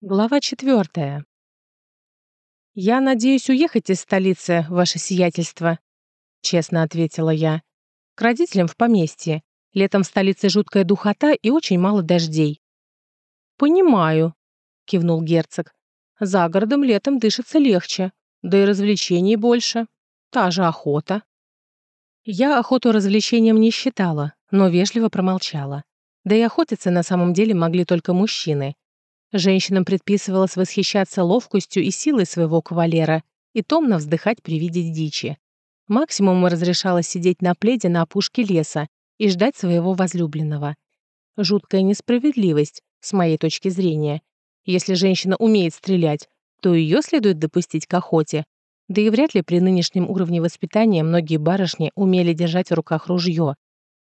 Глава четвертая. «Я надеюсь уехать из столицы, ваше сиятельство», — честно ответила я. «К родителям в поместье. Летом в столице жуткая духота и очень мало дождей». «Понимаю», — кивнул герцог. «За городом летом дышится легче, да и развлечений больше. Та же охота». Я охоту развлечением не считала, но вежливо промолчала. Да и охотиться на самом деле могли только мужчины — Женщинам предписывалось восхищаться ловкостью и силой своего кавалера и томно вздыхать при виде дичи. Максимум разрешалось сидеть на пледе на опушке леса и ждать своего возлюбленного. Жуткая несправедливость, с моей точки зрения. Если женщина умеет стрелять, то ее следует допустить к охоте. Да и вряд ли при нынешнем уровне воспитания многие барышни умели держать в руках ружье.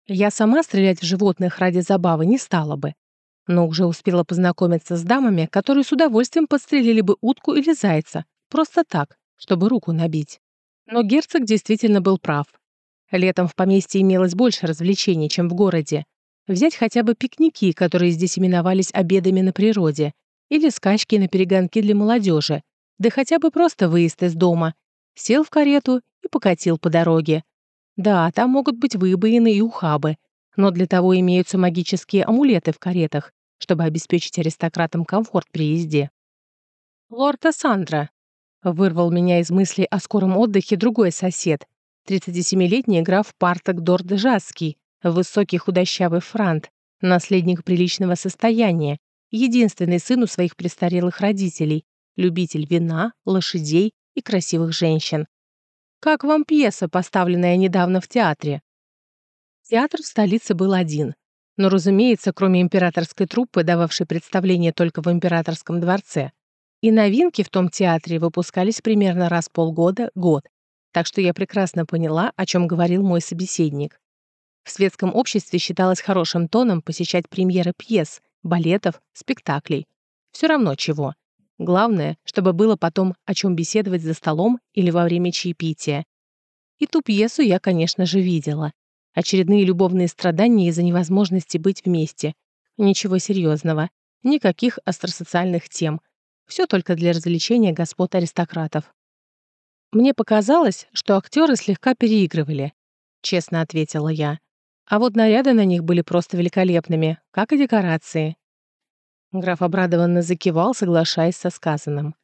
Я сама стрелять в животных ради забавы не стала бы но уже успела познакомиться с дамами, которые с удовольствием подстрелили бы утку или зайца, просто так, чтобы руку набить. Но герцог действительно был прав. Летом в поместье имелось больше развлечений, чем в городе. Взять хотя бы пикники, которые здесь именовались обедами на природе, или скачки на перегонки для молодежи, да хотя бы просто выезд из дома. Сел в карету и покатил по дороге. Да, там могут быть выбоины и ухабы, но для того имеются магические амулеты в каретах, чтобы обеспечить аристократам комфорт при езде. «Лорд Сандра», — вырвал меня из мыслей о скором отдыхе другой сосед, 37-летний граф Парток Дордежаский, высокий худощавый франт, наследник приличного состояния, единственный сын у своих престарелых родителей, любитель вина, лошадей и красивых женщин. «Как вам пьеса, поставленная недавно в театре?» Театр в столице был один, но, разумеется, кроме императорской труппы, дававшей представление только в императорском дворце. И новинки в том театре выпускались примерно раз в полгода-год, так что я прекрасно поняла, о чем говорил мой собеседник. В светском обществе считалось хорошим тоном посещать премьеры пьес, балетов, спектаклей. Все равно чего. Главное, чтобы было потом о чем беседовать за столом или во время чаепития. И ту пьесу я, конечно же, видела. Очередные любовные страдания из-за невозможности быть вместе. Ничего серьезного. Никаких остросоциальных тем. Все только для развлечения господ аристократов. Мне показалось, что актеры слегка переигрывали, честно ответила я. А вот наряды на них были просто великолепными, как и декорации. Граф обрадованно закивал, соглашаясь со сказанным.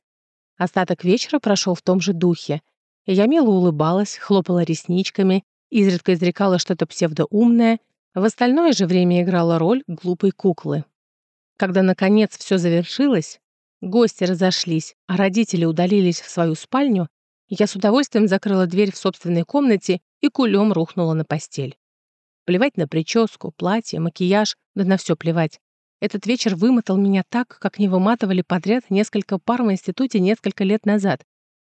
Остаток вечера прошел в том же духе. Я мило улыбалась, хлопала ресничками изредка изрекала что-то псевдоумное, в остальное же время играла роль глупой куклы. Когда, наконец, все завершилось, гости разошлись, а родители удалились в свою спальню, я с удовольствием закрыла дверь в собственной комнате и кулем рухнула на постель. Плевать на прическу, платье, макияж, да на все плевать. Этот вечер вымотал меня так, как не выматывали подряд несколько пар в институте несколько лет назад.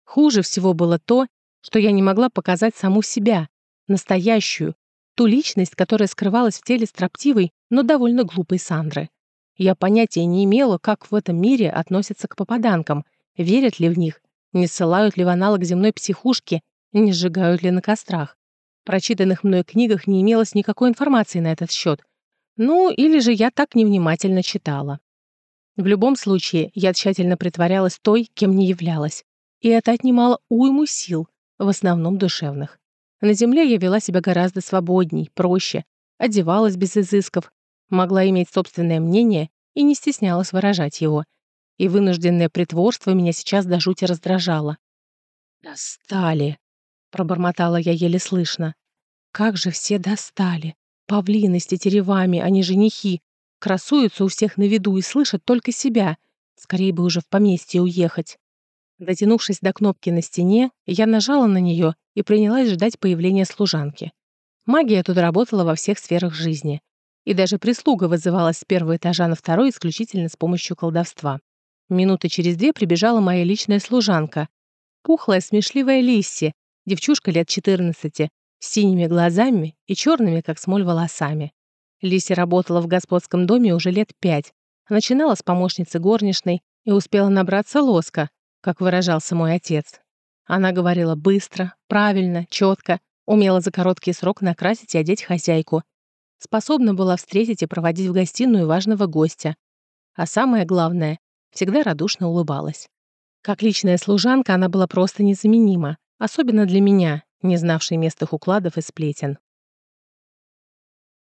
Хуже всего было то, что я не могла показать саму себя, настоящую, ту личность, которая скрывалась в теле строптивой, но довольно глупой Сандры. Я понятия не имела, как в этом мире относятся к попаданкам, верят ли в них, не ссылают ли в аналог земной психушки, не сжигают ли на кострах. В прочитанных мной книгах не имелось никакой информации на этот счет. Ну, или же я так невнимательно читала. В любом случае, я тщательно притворялась той, кем не являлась. И это отнимало уйму сил, в основном душевных. На земле я вела себя гораздо свободней, проще, одевалась без изысков, могла иметь собственное мнение и не стеснялась выражать его. И вынужденное притворство меня сейчас до жути раздражало. «Достали!» — пробормотала я еле слышно. «Как же все достали! Павлины с тетеревами, а не женихи! Красуются у всех на виду и слышат только себя. Скорее бы уже в поместье уехать!» Дотянувшись до кнопки на стене, я нажала на нее и принялась ждать появления служанки. Магия тут работала во всех сферах жизни. И даже прислуга вызывалась с первого этажа на второй исключительно с помощью колдовства. Минуты через две прибежала моя личная служанка. Пухлая, смешливая Лисси, девчушка лет 14, с синими глазами и черными, как смоль, волосами. Лисси работала в господском доме уже лет пять. Начинала с помощницы горничной и успела набраться лоска, как выражался мой отец. Она говорила быстро, правильно, четко, умела за короткий срок накрасить и одеть хозяйку. Способна была встретить и проводить в гостиную важного гостя. А самое главное, всегда радушно улыбалась. Как личная служанка она была просто незаменима, особенно для меня, не знавшей местных укладов и сплетен.